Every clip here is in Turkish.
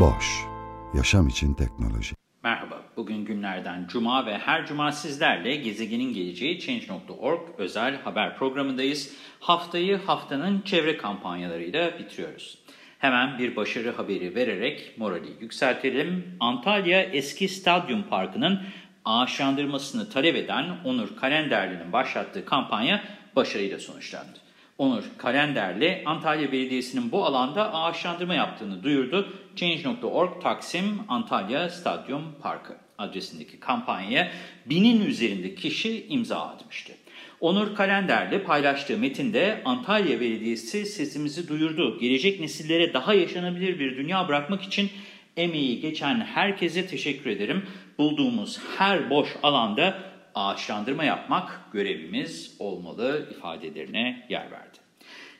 Boş, yaşam için teknoloji. Merhaba, bugün günlerden cuma ve her cuma sizlerle gezegenin geleceği Change.org özel haber programındayız. Haftayı haftanın çevre kampanyalarıyla bitiriyoruz. Hemen bir başarı haberi vererek morali yükseltelim. Antalya Eski Stadyum Parkı'nın ağaçlandırmasını talep eden Onur Kalenderli'nin başlattığı kampanya başarıyla sonuçlandı. Onur Kalenderli, Antalya Belediyesi'nin bu alanda ağaçlandırma yaptığını duyurdu. Change.org Taksim Antalya Stadyum Parkı adresindeki kampanyaya binin üzerinde kişi imza atmıştı. Onur Kalender'le paylaştığı metinde Antalya Belediyesi sesimizi duyurdu. Gelecek nesillere daha yaşanabilir bir dünya bırakmak için emeği geçen herkese teşekkür ederim. Bulduğumuz her boş alanda ağaçlandırma yapmak görevimiz olmalı ifadelerine yer verdi.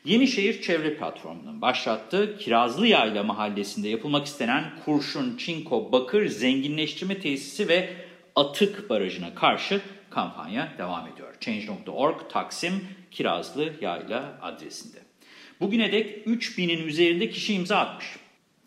Yenişehir Çevre Platformu'nun başlattığı Kirazlı Yayla mahallesinde yapılmak istenen Kurşun, Çinko, Bakır Zenginleştirme Tesisi ve Atık Barajı'na karşı kampanya devam ediyor. Change.org Taksim Kirazlı Yayla adresinde. Bugüne dek 3000'in üzerinde kişi imza atmış.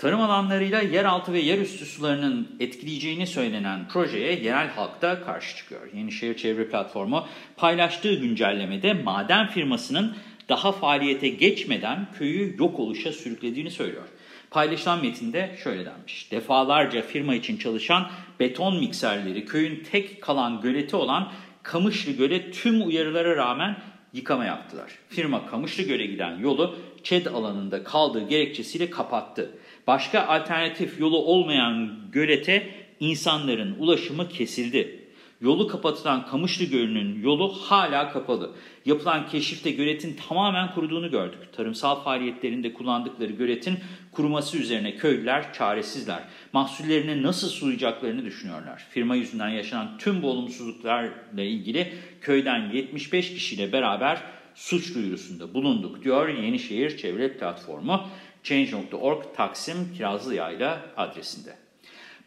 Tarım alanlarıyla yeraltı ve yerüstü sularının etkileyeceğini söylenen projeye yerel halk da karşı çıkıyor. Yenişehir Çevre Platformu paylaştığı güncellemede maden firmasının daha faaliyete geçmeden köyü yok oluşa sürüklediğini söylüyor. Paylaşılan metinde şöyle denmiş. Defalarca firma için çalışan beton mikserleri köyün tek kalan göleti olan Kamışlı Göl'e tüm uyarılara rağmen yıkama yaptılar. Firma Kamışlı Göl'e giden yolu ÇED alanında kaldığı gerekçesiyle kapattı. Başka alternatif yolu olmayan gölete insanların ulaşımı kesildi. Yolu kapatılan Kamışlı Gölü'nün yolu hala kapalı. Yapılan keşifte göletin tamamen kuruduğunu gördük. Tarımsal faaliyetlerinde kullandıkları göletin kuruması üzerine köylüler çaresizler. Mahsullerini nasıl sulayacaklarını düşünüyorlar. Firma yüzünden yaşanan tüm bu olumsuzluklarla ilgili köyden 75 kişiyle beraber suç duyurusunda bulunduk diyor Yenişehir Çevre Platformu Change.org Taksim Kirazlıyayla adresinde.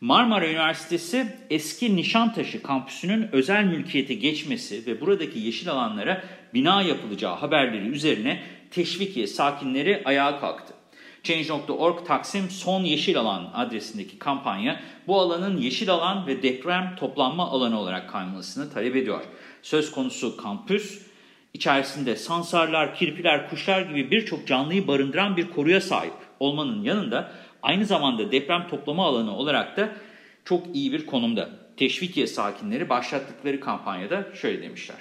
Marmara Üniversitesi eski Nişantaşı kampüsünün özel mülkiyete geçmesi ve buradaki yeşil alanlara bina yapılacağı haberleri üzerine Teşvikiye sakinleri ayağa kalktı. Change.org Taksim Son Yeşil Alan adresindeki kampanya bu alanın yeşil alan ve deprem toplanma alanı olarak kaymasını talep ediyor. Söz konusu kampüs içerisinde sansarlar, kirpiler, kuşlar gibi birçok canlıyı barındıran bir koruya sahip olmanın yanında aynı zamanda deprem toplama alanı olarak da çok iyi bir konumda. Teşvikiye sakinleri başlattıkları kampanyada şöyle demişler.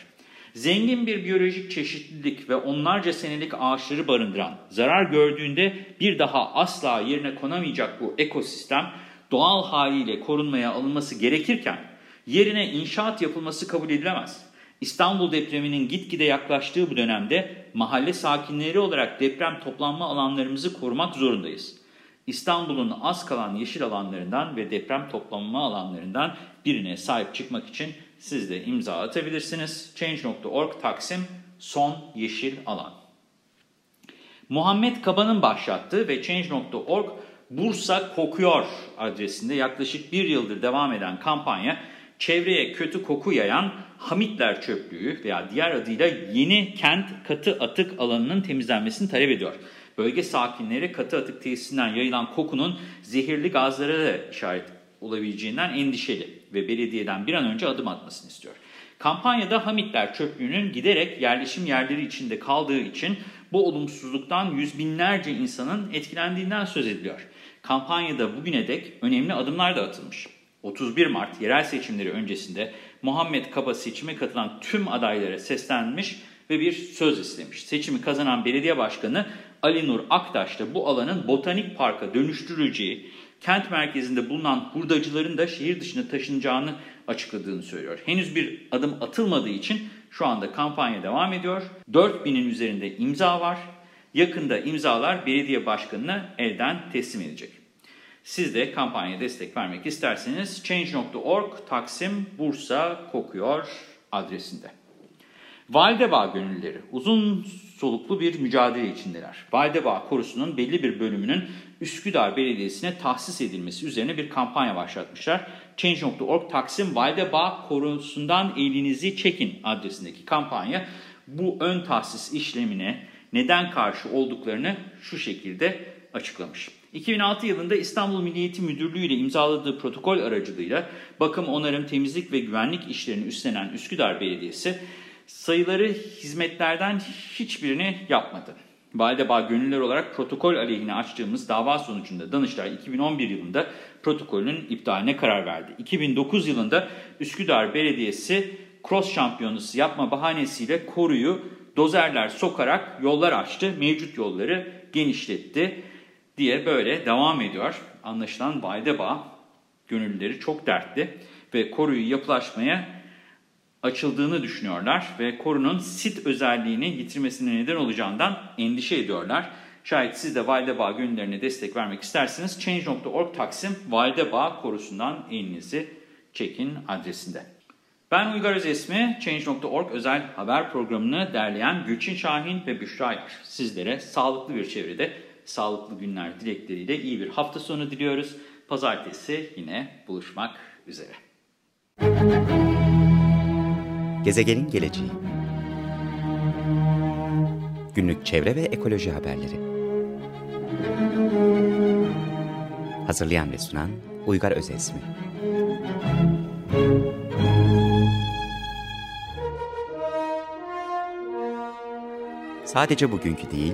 Zengin bir biyolojik çeşitlilik ve onlarca senelik ağaçları barındıran, zarar gördüğünde bir daha asla yerine konamayacak bu ekosistem doğal haliyle korunmaya alınması gerekirken yerine inşaat yapılması kabul edilemez. İstanbul depreminin gitgide yaklaştığı bu dönemde mahalle sakinleri olarak deprem toplanma alanlarımızı korumak zorundayız. İstanbul'un az kalan yeşil alanlarından ve deprem toplanma alanlarından birine sahip çıkmak için siz de imza atabilirsiniz. Change.org Taksim Son Yeşil Alan. Muhammed Kaba'nın başlattığı ve Change.org Bursa Kokuyor adresinde yaklaşık bir yıldır devam eden kampanya çevreye kötü koku yayan Hamitler çöplüğü veya diğer adıyla Yeni Kent Katı Atık alanının temizlenmesini talep ediyor. Bölge sakinleri katı atık tesisinden yayılan kokunun zehirli gazlara da işaret olabileceğinden endişeli ve belediyeden bir an önce adım atmasını istiyor. Kampanyada Hamitler çöplüğünün giderek yerleşim yerleri içinde kaldığı için bu olumsuzluktan yüz binlerce insanın etkilendiğinden söz ediliyor. Kampanyada bugüne dek önemli adımlar da atılmış. 31 Mart yerel seçimleri öncesinde Muhammed Kaba seçime katılan tüm adaylara seslenmiş ve bir söz istemiş. Seçimi kazanan belediye başkanı Ali Nur Aktaş da bu alanın botanik parka dönüştürüleceği, kent merkezinde bulunan hurdacıların da şehir dışına taşınacağını açıkladığını söylüyor. Henüz bir adım atılmadığı için şu anda kampanya devam ediyor. 4000'in üzerinde imza var. yakında imzalar belediye başkanına elden teslim edecek. Siz de kampanyaya destek vermek isterseniz Change.org Taksim Bursa Kokuyor adresinde. Validebağ gönüllüleri uzun soluklu bir mücadele içindeler. Validebağ Korusu'nun belli bir bölümünün Üsküdar Belediyesi'ne tahsis edilmesi üzerine bir kampanya başlatmışlar. Change.org Taksim Validebağ Korusu'ndan elinizi çekin adresindeki kampanya bu ön tahsis işlemine neden karşı olduklarını şu şekilde açıklamış. 2006 yılında İstanbul Milli Eğitim Müdürlüğü ile imzaladığı protokol aracılığıyla bakım, onarım, temizlik ve güvenlik işlerini üstlenen Üsküdar Belediyesi sayıları hizmetlerden hiçbirini yapmadı. Validebağ gönüller olarak protokol aleyhine açtığımız dava sonucunda Danıştay 2011 yılında protokolün iptaline karar verdi. 2009 yılında Üsküdar Belediyesi cross şampiyonası yapma bahanesiyle koruyu dozerler sokarak yollar açtı, mevcut yolları genişletti diye böyle devam ediyor. Anlaşılan Validebağ gönüllüleri çok dertli ve koruyu yapılaşmaya açıldığını düşünüyorlar ve korunun sit özelliğini yitirmesine neden olacağından endişe ediyorlar. Şayet siz de Validebağ günlerine destek vermek isterseniz Change.org Taksim Validebağ korusundan elinizi çekin adresinde. Ben Uygar Özesmi, Change.org özel haber programını derleyen Gülçin Şahin ve Büşra Yar. Sizlere sağlıklı bir çevrede, sağlıklı günler dilekleriyle iyi bir hafta sonu diliyoruz. Pazartesi yine buluşmak üzere. Gezegenin geleceği Günlük çevre ve ekoloji haberleri Hazırlayan ve sunan Uygar Özesmi Sadece bugünkü değil,